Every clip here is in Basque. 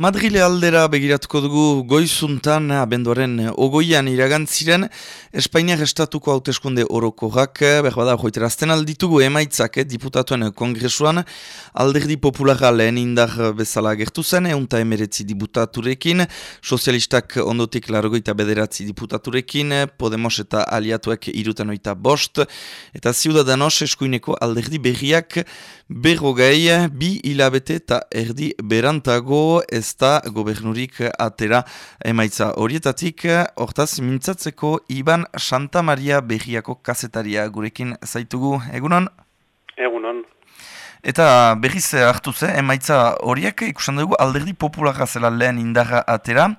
Madrile aldera begiratuko dugu goizuntan abenduaren ogoian iragantziren Espainiak estatuko hauteskunde orokorak berbada joiterazten alditugu emaitzak eh, diputatuen kongresuan. Alderdi populara lehen indar bezala gertu zen eunta emeretzi diputaturekin sozialistak ondotik largoita bederatzi diputaturekin Podemos eta aliatuek irutan oita bost eta ziudadanos eskuineko alderdi berriak berrogei bi hilabete eta erdi berantago ez da gobernurik atera emaitza horietatik, hortaz mintzatzeko Iban Santa Maria Berriako kasetaria gurekin zaitugu, egunon? Egunon. Eta berriz hartu ze, emaitza horiek ikusten dugu alderdi populara zela lehen indarra atera,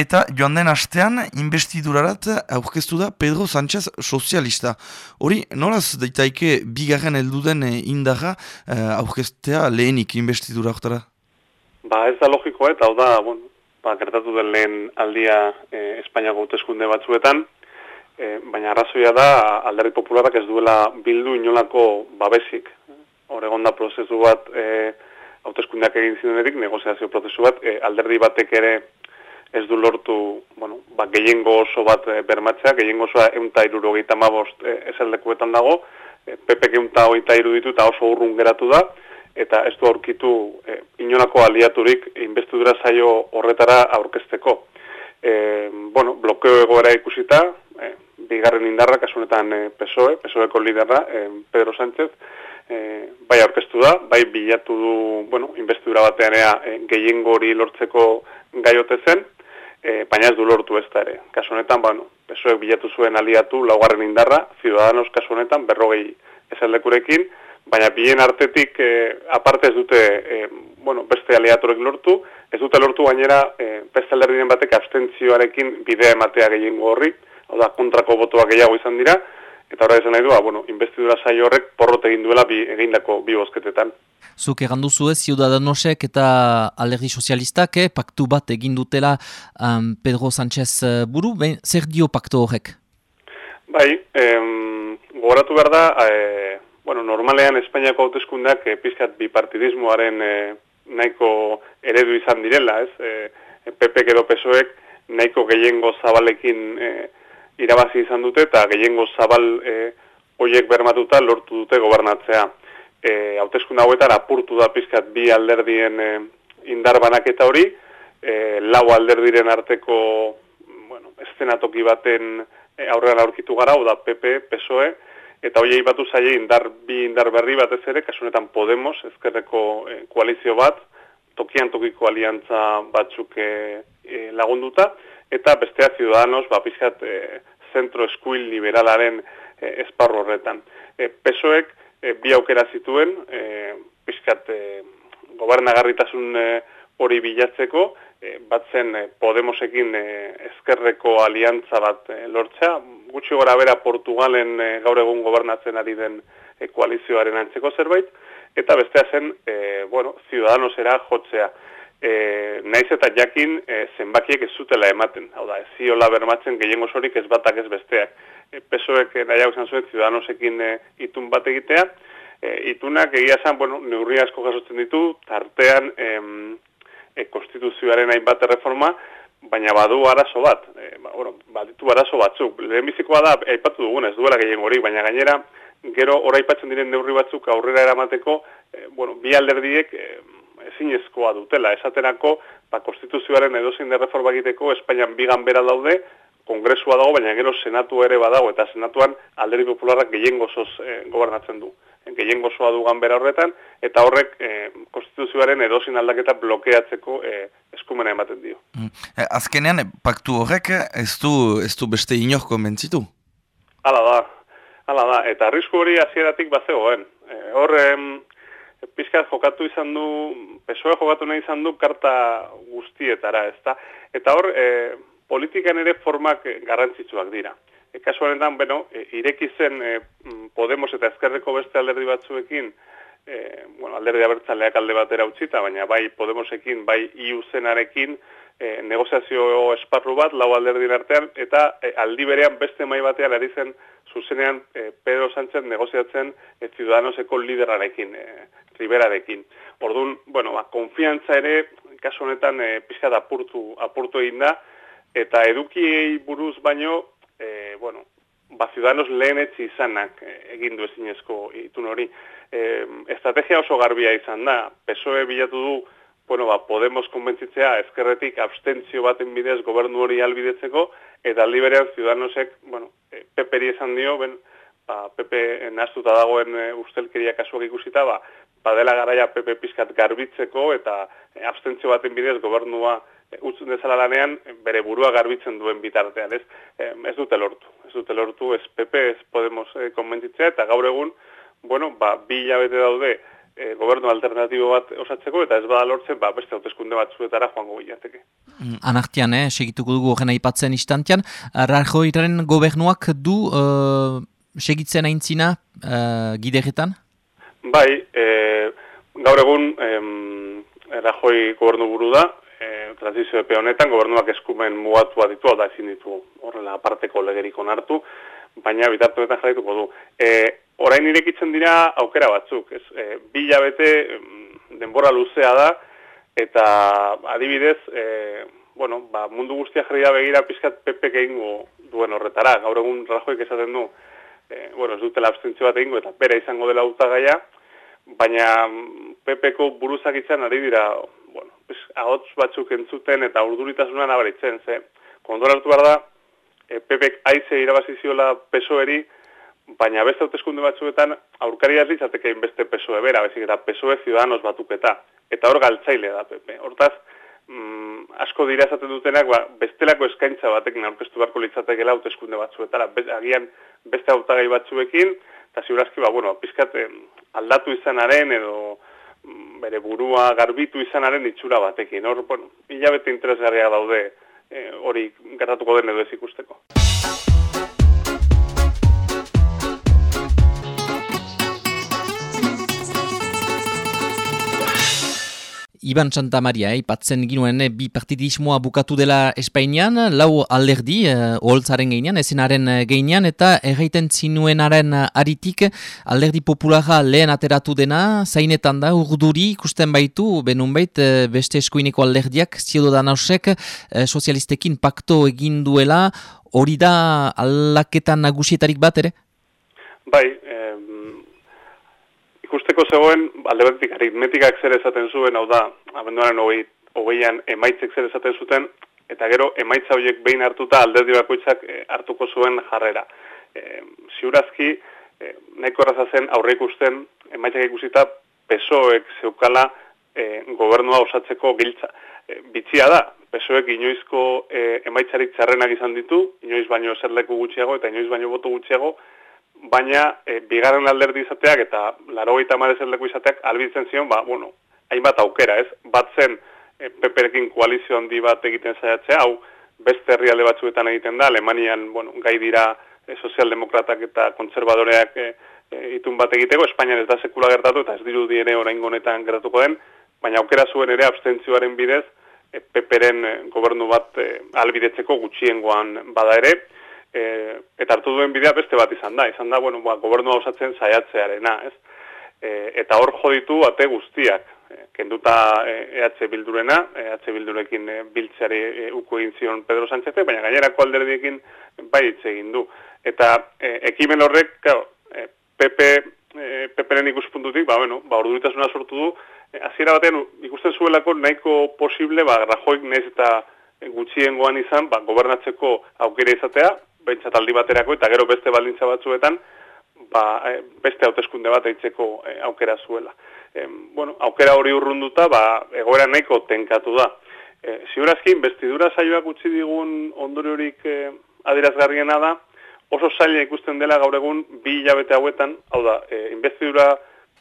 Eta joan den astean, investidurarat aurkeztu da Pedro Sánchez sozialista. Hori, nolaz daitaike bigarren elduden indarra uh, aurkeztea lehenik investidura horretara? Ba ez da logiko eta hau da, bueno, ba, gertatu den lehen aldia e, Espainiako hauteskunde batzuetan, e, baina arrazoia da alderri popularak ez duela bildu inolako babesik. Horregon da prozesu bat e, hauteskundeak egin zinenetik, negoziazio prozesu bat, e, alderdi batek ere ez du lortu, bueno, ba, gehiengo oso bat e, bermatzea, gehiengo osoa eunta irurogeita mabost e, dago, e, PP eunta oita iruditu eta oso urrun geratu da, eta ez du aurkitu e, inolako aliaturik investidura zaio horretara aurkezteko. E, bueno, blokeo egoera ikusita, e, bigarren indarra, kasunetan e, PSOE, PSOEko liderra, e, Pedro Sánchez, e, bai aurkeztu da, bai bilatu du, bueno, investidura batean ea e, gehiengo hori lortzeko gaiote zen, e, baina ez du lortu ez da ere. Kasunetan, bueno, PSOE bilatu zuen aliatu, laugarren indarra, Ciudadanos kasunetan, berrogei esalekurekin, baina bien artetik e, aparte ez dute e, bueno, beste aliatorek lortu, ez dute lortu gainera e, beste alderdiren batek abstentzioarekin bidea ematea gehiengo horri, hau da kontrako botoak gehiago izan dira, eta horra izan nahi du, ba, bueno, investidura saio horrek porrote egin duela bi, egindako bi bosketetan. Zuk egan duzu ez, Ciudadanosek eta alderdi sozialistak, eh, paktu bat egin dutela um, Pedro Sánchez buru, ben, zer dio paktu horrek? Bai, em, gogoratu behar da, e, bueno, normalean Espainiako hauteskundeak e, pizkat bipartidismoaren e, nahiko eredu izan direla, ez? E, PP edo PSOEk nahiko gehiengo zabalekin e, irabazi izan dute eta gehiengo zabal e, hoiek bermatuta lortu dute gobernatzea. E, hauteskunde hauetan apurtu da pizkat bi alderdien e, indar banaketa hori, e, lau alderdiren arteko bueno, estenatoki baten e, aurrean aurkitu gara, da PP, PSOE, eta hoiei batu zaie indar bi indar berri batez ere, kasunetan Podemos, ezkerreko e, koalizio bat, tokian tokiko aliantza batzuk e, e, lagunduta, eta bestea Ciudadanos, ba, pizkat, e, zentro eskuil liberalaren e, esparro horretan. E, Pesoek e, bi aukera zituen, e, pizkat, e, gobernagarritasun hori bilatzeko, e, batzen e, Podemosekin e, ezkerreko aliantza bat e, lortzea, gutxi gora bera Portugalen e, gaur egun gobernatzen ari den e, koalizioaren antzeko zerbait, eta bestea zen, e, bueno, ciudadanosera jotzea. E, naiz eta jakin e, zenbakiek ez zutela ematen, hau da, ziola bermatzen gehiengo sorik ez batak ez besteak. E, Pesoek nahiago izan zuen ciudadanosekin e, itun bat egitea, e, itunak egia zan, bueno, neurri asko jasotzen ditu, tartean e, e, konstituzioaren hainbat reforma, baina badu arazo bat, e, ba, bueno, baditu arazo batzuk. Lehenbizikoa da, aipatu dugun, ez duela gehien hori, baina gainera, gero ora aipatzen diren neurri batzuk aurrera eramateko, e, bueno, bi alderdiek e, ezinezkoa dutela. Esaterako, ba, konstituzioaren edozein de reforma egiteko, Espainian bigan bera daude, kongresua dago, baina gero senatu ere badago, eta senatuan alderdi popularrak gehien gozoz e, gobernatzen du gehien gozoa du ganbera horretan, eta horrek e, konstituzioaren edozin aldaketa blokeatzeko e, eskumena ematen dio. Mm. Eh, azkenean, paktu horrek ez du, ez du beste inor konbentzitu? Hala da, hala da, eta arrisku hori hasieratik bazegoen. E, hor, pizkat jokatu izan du, pesoe jokatu nahi izan du karta guztietara, ezta? Eta hor, e, politikan ere formak garrantzitsuak dira. E, kasu honetan, bueno, e, ireki zen e, mm, Podemos eta Ezkerreko beste alderdi batzuekin, e, bueno, alderdi abertzaleak alde batera utzita, baina bai Podemosekin, bai iuzenarekin, e, negoziazio esparru bat, lau alderdi artean, eta e, aldi berean beste mai batean ari zen zuzenean e, Pedro Sánchez negoziatzen e, Ciudadanoseko liderarekin, e, Riberarekin. Orduan, bueno, ba, konfiantza ere kasu honetan e, pizkat apurtu, apurtu egin da, eta edukiei buruz baino, bueno, ba, Ciudadanos lehenetzi izanak e, egin du ezinezko itun hori. E, estrategia oso garbia izan da, PSOE bilatu du, bueno, ba, Podemos konbentzitzea ezkerretik abstentzio baten bidez gobernu hori albidetzeko, eta aldi berean Ciudadanosek, bueno, e, peperi esan dio, ben, ba, Pepe naztuta dagoen e, ustelkeria kasuak ikusita, ba, badela garaia Pepe pizkat garbitzeko eta e, abstentzio baten bidez gobernua utzun dezala lanean bere burua garbitzen duen bitartean, ez? E, ez dute lortu, ez dute lortu, ez Pepe ez Podemos e, konbentitzea eta gaur egun, bueno, ba, bi hilabete daude e, gobernu alternatibo bat osatzeko eta ez bada lortzen, ba, beste hauteskunde batzuetara joango bilateke. Mm, anartian, eh, segituko dugu horren aipatzen istantian, Rajoiren gobernuak du uh, segitzen aintzina uh, gideretan? Bai, e, gaur egun em, Rajoi gobernu buru da, e, transizio epe honetan, gobernuak eskumen mugatu ditu, da ezin ditu horrela aparteko legerik onartu, baina bitartuetan jarraituko du. E, orain irekitzen dira aukera batzuk, ez? E, bila bete denbora luzea da, eta adibidez, e, bueno, ba, mundu guztia jarri da begira pizkat pepek egingo duen horretara. Gaur egun Rajoik esaten du, e, bueno, ez dutela abstentzio bat egingo, eta bera izango dela utagaia, baina PPko buruzak izan ari dira, ahots batzuk entzuten eta urduritasuna nabaritzen, ze, kondor hartu behar da, e, PPek aize irabaziziola pesoeri, baina beste hauteskunde batzuetan aurkari ez litzateke beste pesoe bera, bezik eta pesoe ziudadanos batuketa, eta hor galtzaile da PP. Hortaz, mm, asko dira esaten dutenak, ba, bestelako eskaintza batekin aurkeztu beharko litzatekela hauteskunde batzuetara, Be, agian beste hautagai batzuekin, eta ziurazki, ba, bueno, pizkat aldatu izanaren edo bere burua garbitu izanaren itxura batekin. Hor, bueno, hilabete interesgarria daude eh, hori gertatuko den edo ez ikusteko. Iban Santa Maria, eh, ginuen eh, bi partidismoa bukatu dela Espainian, lau alderdi, eh, oholtzaren geinean, esenaren eh, geinean, eta erraiten zinuenaren aritik alderdi populara lehen ateratu dena, zainetan da, urduri ikusten baitu, benun bait, eh, beste eskuineko alderdiak, ziodo da nausek, eh, sozialistekin pakto egin duela, hori da aldaketan nagusietarik bat ere? Bai, ikusteko zegoen, alde batetik aritmetikak zer esaten zuen, hau da, abenduaren hogei, hogeian emaitzek zer esaten zuten, eta gero emaitza horiek behin hartuta alderdi bakoitzak e, hartuko zuen jarrera. E, ziurazki, e, nahiko zen aurre ikusten, emaitzak ikusita, pesoek zeukala e, gobernua osatzeko giltza. E, bitzia da, pesoek inoizko e, emaitzarik txarrenak izan ditu, inoiz baino zerleku gutxiago eta inoiz baino boto gutxiago, baina e, bigarren alderdi izateak eta laro gaita leku izateak albitzen zion, ba, bueno, hainbat aukera, ez? Bat zen e, peperekin koalizio handi bat egiten zaiatzea, hau beste herrialde batzuetan egiten da, Alemanian, bueno, gai dira e, sozialdemokratak eta kontzerbadoreak e, e, itun bat egiteko, Espainian ez da sekula gertatu eta ez diru diene orain gonetan gertatuko den, baina aukera zuen ere abstentzioaren bidez, e, peperen gobernu bat e, albidetzeko gutxiengoan bada ere, e, eta hartu duen bidea beste bat izan da, izan da, bueno, ba, gobernua osatzen saiatzearena, ez? E, eta hor joditu ate guztiak, e, kenduta e, EH Bildurena, EH Bildurekin e, biltzeari e, uko egin zion Pedro Sánchez, baina gainerako alderdiekin bai hitz egin du. Eta e, ekimen horrek, claro, e, PP, e, PPren ikuspuntutik, ba, bueno, ba, orduritasuna sortu du, e, hasiera batean ikusten zuelako nahiko posible, ba, Rajoik nez eta gutxiengoan izan, ba, gobernatzeko aukera izatea, bentsat aldi baterako eta gero beste baldintza batzuetan ba, e, beste hauteskunde bat eitzeko e, aukera zuela. E, bueno, aukera hori urrunduta, ba, egoera nahiko tenkatu da. E, Ziurazkin, bestidura saioak utzi digun ondoriorik e, adirazgarriena da, oso zaila ikusten dela gaur egun bi hilabete hauetan, hau da, e, investidura,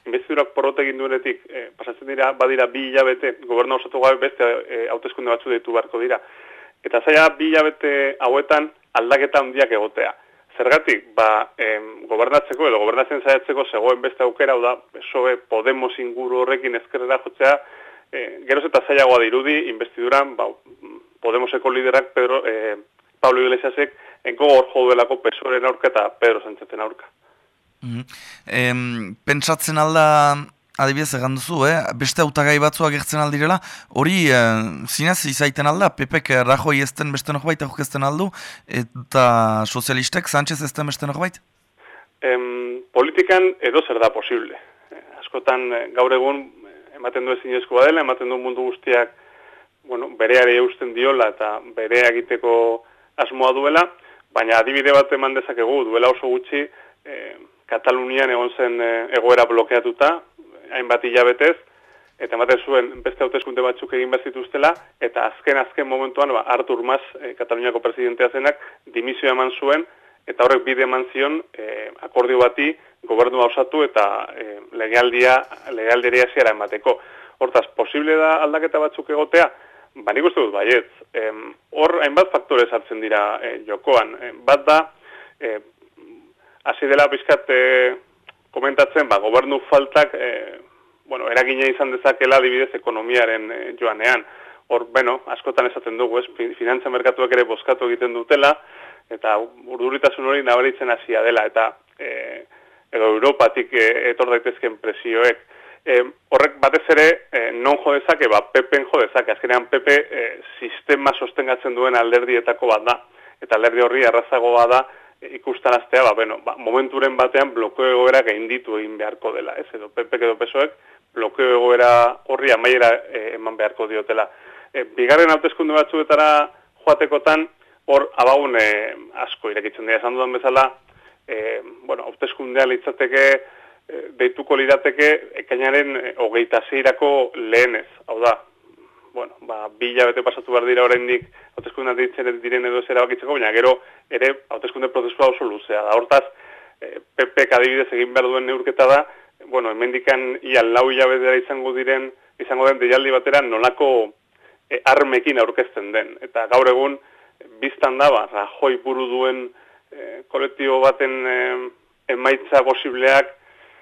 investidurak porrote egin duenetik, e, pasatzen dira, badira bi hilabete, gobernu osatu gabe beste hauteskunde batzu ditu beharko dira. Eta zaila bi hilabete hauetan, aldaketa handiak egotea. Zergatik, ba, em, gobernatzeko edo gobernatzen zaiatzeko zegoen beste aukera, da, soe Podemos inguru horrekin ezkerrera jotzea, e, geroz eta zailagoa dirudi, investiduran, ba, Podemoseko liderak Pedro, e, Pablo Iglesiasek, enko hor joduelako pesoren aurka eta Pedro Sánchezen aurka. Mm -hmm. em, pentsatzen alda adibidez egan duzu, eh? beste autagai batzu agertzen aldirela, hori eh, zinez izaiten alda, Pepek Rajoi ezten beste norbait ezten aldu, eta sozialistek Sánchez ezten beste norbait? Em, politikan edo zer da posible. Eh, askotan eh, gaur egun eh, ematen du ezin badela, ematen du mundu guztiak bueno, bereare eusten diola eta bere egiteko asmoa duela, baina adibide bat eman dezakegu duela oso gutxi eh, Katalunian egon zen egoera blokeatuta, hainbat hilabetez, eta ematen zuen beste hauteskunde batzuk egin behar zituztela, eta azken azken momentuan ba, Artur Mas, e, Kataluniako presidentea zenak, dimisioa eman zuen, eta horrek bide eman zion e, akordio bati gobernua osatu eta e, legaldia, legalderia ziara emateko. Hortaz, posible da aldaketa batzuk egotea? Ba, nik uste dut, baiet. Hor, hainbat faktore sartzen dira e, jokoan. E, bat da, e, hasi dela bizkat e, komentatzen, ba, gobernu faltak, e, bueno, eragina izan dezakela adibidez ekonomiaren e, joanean. Hor, bueno, askotan esaten dugu, ez, finantza merkatuak ere boskatu egiten dutela, eta urduritasun hori nabaritzen hasia dela, eta e, edo Europatik e, etor daitezken presioek. E, horrek batez ere e, non jo dezake, ba, pepen jo dezake, azkenean pepe e, sistema sostengatzen duen alderdietako bat da, eta alderdi horri arrazagoa da ikustaraztea, ba, bueno, ba, momenturen batean blokeo egoera ditu egin beharko dela, ez, edo pepe edo pesoek blokeo egoera horri amaiera e, eman beharko diotela. E, bigarren hauteskunde batzuetara joatekotan, hor abagun e, asko irekitzen dira. Esan dudan bezala, e, bueno, hauteskundea litzateke e, deituko lirateke ekainaren hogeita zeirako lehenez, hau da, bueno, ba, bi bete pasatu behar dira oraindik hauteskundean ditzen diren edo zera bakitzeko, baina gero ere hauteskunde prozesua oso luzea da. Hortaz, e, PP adibidez egin behar duen neurketa da, bueno, hemendikan ia lau hilabetera izango diren, izango den deialdi batera nolako e, armekin aurkezten den. Eta gaur egun, biztan da, ba, Rajoi buru duen e, kolektibo baten e, emaitza posibleak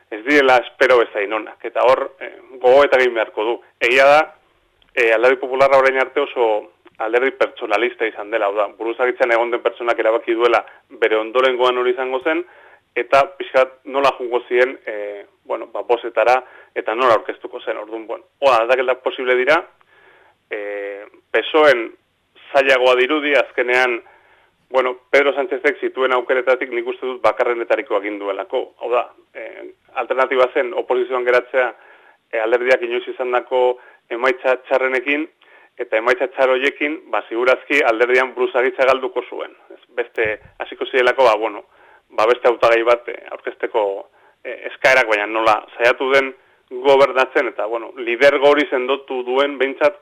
ez direla espero bezain onak. Eta hor, e, gogo eta egin beharko du. Egia da, e, alderdi popularra orain arte oso alderdi pertsonalista izan dela. Oda, buruzagitzen egon den pertsonak erabaki duela bere ondoren goan hori izango zen, eta pixkat nola jungo ziren, e, bueno, ba, bosetara, eta nola orkestuko zen, orduan, bueno. Oa, aldakeldak posible dira, e, pesoen zailagoa dirudi, azkenean, bueno, Pedro Sánchezek zituen aukeretatik nik uste dut bakarrenetariko aginduelako. Hau da, e, alternatiba zen oposizioan geratzea e, alderdiak inoiz izan dako emaitza txarrenekin, eta emaitza txaroiekin, ba, sigurazki alderdian bruzagitza galduko zuen. Ez, beste, hasiko zidelako, ba, bueno, ba, beste autagai bat e, aurkezteko e, eskaerak, baina nola, saiatu den gobernatzen, eta, bueno, lider gori zendotu duen, behintzat,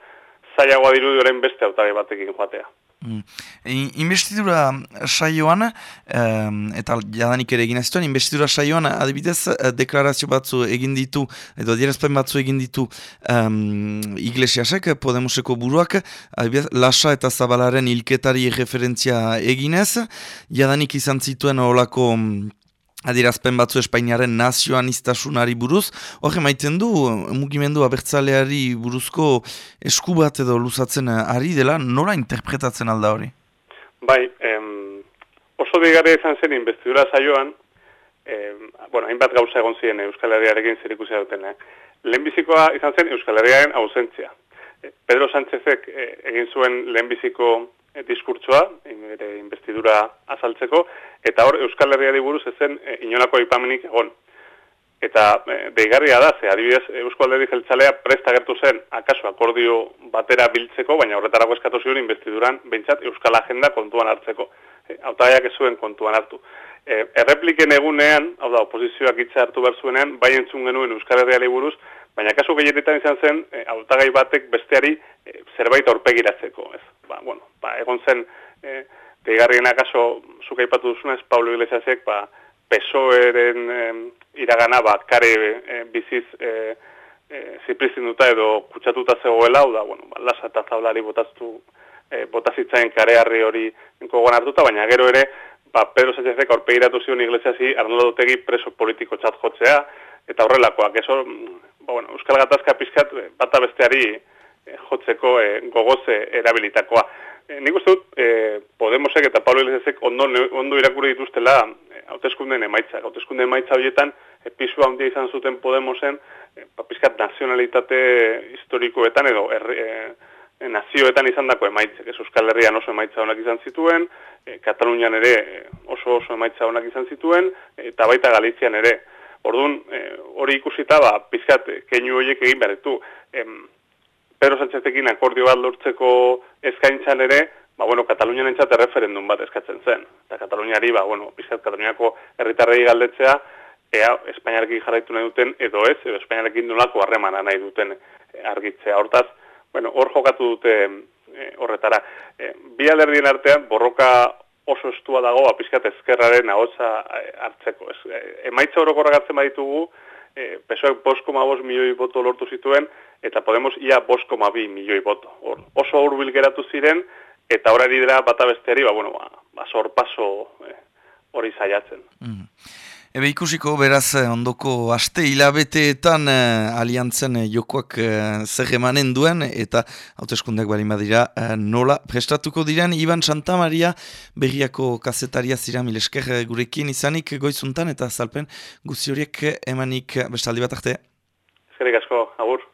zailagoa dirudi orain beste autagai batekin joatea. Mm. Investidura saioan, eta jadanik ere egin azituen, investidura saioan adibidez eh, deklarazio batzu egin ditu, edo adierazpen batzu egin ditu um, iglesiasek, Podemoseko buruak, adibidez, Lasa eta Zabalaren ilketari referentzia eginez, jadanik izan zituen olako Adirazpen batzu Espainiaren nazioan iztasunari buruz, hori maiten du, mugimendu abertzaleari buruzko esku bat edo luzatzen ari dela, nola interpretatzen alda hori? Bai, em, oso digare izan zen investidura saioan, em, bueno, hainbat gauza egon ziren Euskal Herriarekin zer ikusi duten, eh? lehenbizikoa izan zen Euskal Herriaren ausentzia. Eh, Pedro Sánchezek eh, egin zuen lehenbiziko diskurtsoa, investidura azaltzeko, eta hor Euskal Herriari buruz ezen e, inolako ipamenik egon. Eta e, deigarria da, ze adibidez Euskal Herri jeltzalea presta gertu zen akaso akordio batera biltzeko, baina horretarako eskatu zion investiduran behintzat Euskal Agenda kontuan hartzeko. E, Autaiak ez zuen kontuan hartu. E, errepliken egunean, hau da, oposizioak itza hartu behar zuenean, bai entzun genuen Euskal Herriari buruz, baina kasu gehienetan izan zen, e, autagai batek besteari e, zerbait aurpegiratzeko, ez? Ba, bueno, ba, egon zen, e, deigarriena kaso, zuka ipatu duzunez, Pablo Iglesiasek, ba, pesoeren e, iragana, ba, kare e, biziz e, e, duta edo kutsatuta zegoela, da, bueno, ba, lasa eta zaulari botaztu, e, botazitzaen karearri hori gogoan hartuta, baina gero ere, ba, Pedro Sánchezek aurpegiratu zion Iglesiasi Arnoldo Dotegi preso politiko txat jotzea, eta horrelakoak, eso, ba, bueno, Euskal Gatazka pizkat bata besteari eh, jotzeko e, gogoze erabilitakoa. E, nik uste dut, e, Podemosek eta Pablo Iglesiasek ondo, ondo irakurri dituztela hauteskundeen emaitzak. Hauteskundeen emaitza horietan, e, pisu handia izan zuten Podemosen, e, papiskat nazionalitate historikoetan edo erri, e, nazioetan izan dako emaitzek. Ez Euskal Herrian oso emaitza honak izan zituen, e, Katalunian ere oso oso emaitza honak izan zituen, eta baita Galizian ere. Orduan, hori ikusita, ba, pizkat, keinu horiek egin behar ditu. Pedro Sánchezekin akordio bat lortzeko eskaintzan ere, ba, bueno, Katalunian entzat referendum bat eskatzen zen. Eta Kataluniari, ba, bueno, bizkat Kataluniako herritarrei galdetzea, ea Espainiarekin jarraitu nahi duten edo ez, edo Espainiarekin nolako harremana nahi duten e, argitzea. Hortaz, bueno, hor jokatu dute e, horretara. E, bi alerdien artean, borroka oso estua dago, apizkat ba, ezkerraren ahotsa hartzeko. Ez, e, emaitza orokorrak hartzen baditugu, e, boskoma bos milioi boto lortu zituen, eta Podemos ia boskoma bi milioi boto. Or, oso hurbil geratu ziren, eta horari dira bata besteari, ba, bueno, ba, ba sorpaso eh, hori zaiatzen. Mm. Ebe ikusiko, beraz, eh, ondoko aste hilabeteetan eh, aliantzen eh, jokoak eh, zer emanen duen, eta hauteskundeak bali badira eh, nola prestatuko diren, Iban Santa Maria berriako kazetaria zira milesker eh, gurekin izanik goizuntan, eta zalpen guzi horiek emanik bestaldi bat arte. Eskerrik asko, agur.